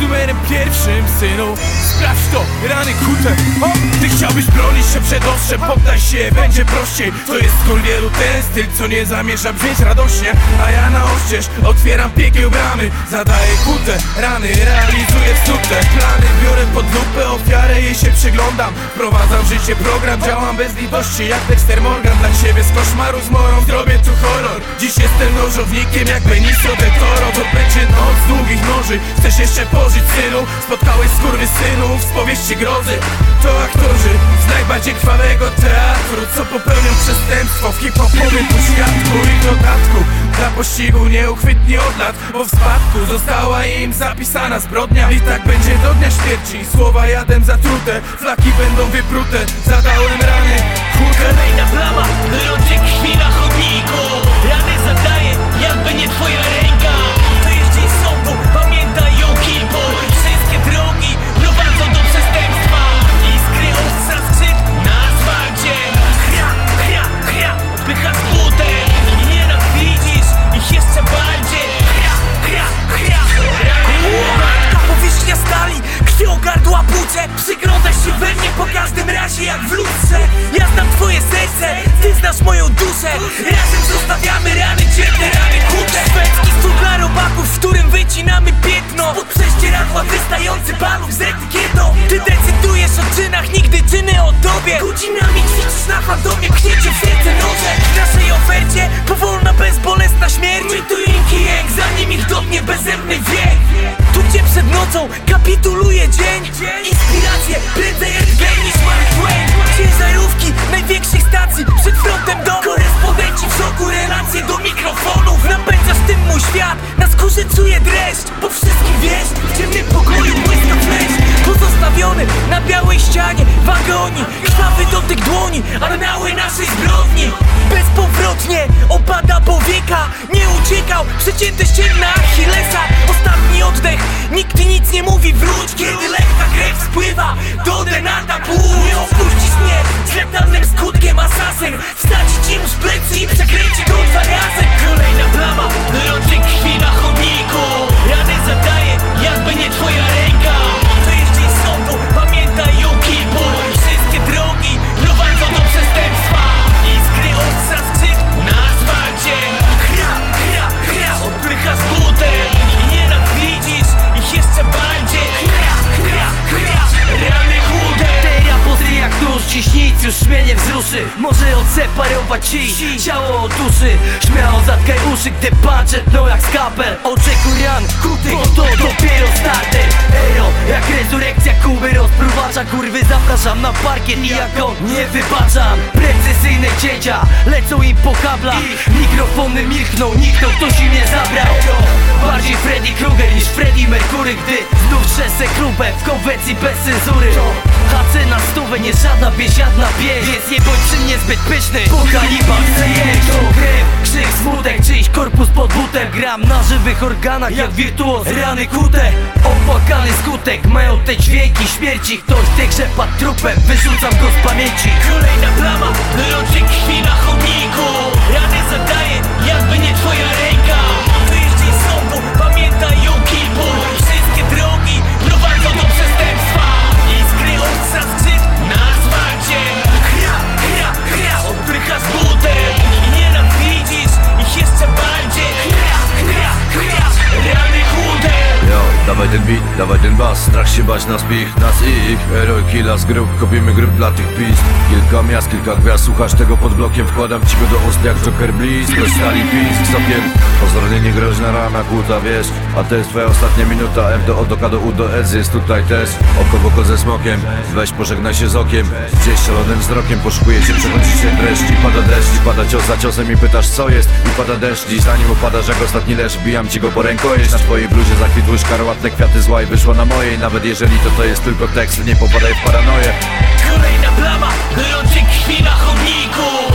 numerem pierwszym, synu. Sprawdź to, rany kute. Ty chciałbyś bronić się przed ostrzem? Poddaj się, będzie prościej. To jest skór wielu ten styl, co nie zamierza brzmieć radośnie. A ja na oścież otwieram piekieł bramy. Zadaję kute, rany, realizuję wsute Plany biorę pod lupę, ofiarę jej się przyglądam. Wprowadzam w życie program, działam bez litości. Jak Dexter Morgan dla ciebie z koszmaru z morą Zrobię tu dziś jestem nożownikiem Jak Benicio del Toro, to będzie noc długich noży. Chcesz jeszcze pożyć synu? Spotkałeś skurwy synów z powieści grozy. To aktorzy z najbardziej krwawego teatru Co popełnią przestępstwo w hip-hopowym poświatku I dodatku dla pościgu nieuchwytni od lat Bo w spadku została im zapisana zbrodnia. I tak będzie do dnia śmierci. Słowa jadem zatrute, flaki będą wyprute. Zadałem rany, kurkę Kolejna plama, rodzie krwi na chodniku Rany zadaję, jakby gardła płucze Przyglądasz się we mnie po każdym razie jak w lustrze. Ja znam twoje serce, ty znasz moją duszę. Razem zostawiamy rany, ciemne rany wagonik Krwawy dotyk dłoni, anały naszej zbrodni. Bezpowrotnie opada powieka Nie uciekał, przecięte ścięgna Achillesa. Ostatni oddech, nikt nic nie mówi wróć Kiedy lekka krew spływa. Do denata płuc Nie opuścisz mnie. Z letalnym skutkiem asasyn. Wsadzić ci z plecy i przekręci go dwa razy już mnie nie wzruszy Może odseparować ci ciało od duszy. Śmiało zatkaj uszy, gdy patrzę no jak skapel. Oczekuj ran, kuty, bo to dopiero starter. Ero, jak rezurekcja Kuby rozpruwacza Kurwy zapraszam na parkiet i jako nie wybaczam Precyzyjne cięcia lecą im po kablach. Mikrofony milkną, nikną, ktoś im je zabrał. Bardziej Freddy Krueger niż Freddy Mercury Gdy trzesę klubę w konwencji bez cenzury. HC na stówę, nie żadna biesiadna pieśń Więc nie bądź przy mnie zbyt pyszny. Bo kaliba chce jeść To krzyk, smutek, czyjś korpus pod butem. Gram na żywych organach jak wirtuoz Rany kute, opłakany skutek Mają te dźwięki śmierci. Ktoś te grzepa trupem, wyrzucam go z pamięci. Kolejna plama, rodzie krwi na chodniku dawaj ten beat, dawaj ten bas. Strach się bać nas pich, nas i ich. Killa z grup, kopimy grup dla tych pist Kilka miast, kilka gwiazd, słuchasz tego pod blokiem. Wkładam ci go do ust jak Joker blisko Stali pisk, sokiem. Pozornie niegroźna rana, kłuta, wiesz. A to jest twoja ostatnia minuta. F do O, do K do U, do S jest tutaj też. Oko w oko ze smokiem. Weź pożegnaj się z okiem. Gdzieś szalonym wzrokiem poszukuje się, przechodzi się dreszcz I pada deszcz, i pada cios za ciosem I pytasz co jest, i pada deszcz. I zanim upadasz jak ostatni leż Bijam ci go po rękojeść Na twojej bluzie zakwitły szkarłatne kwiaty zła I wyszło na mojej Nawet jeżeli to to jest tylko tekst Nie popadaj w paranoję. Kolejna plama, rodzie krwi na chodniku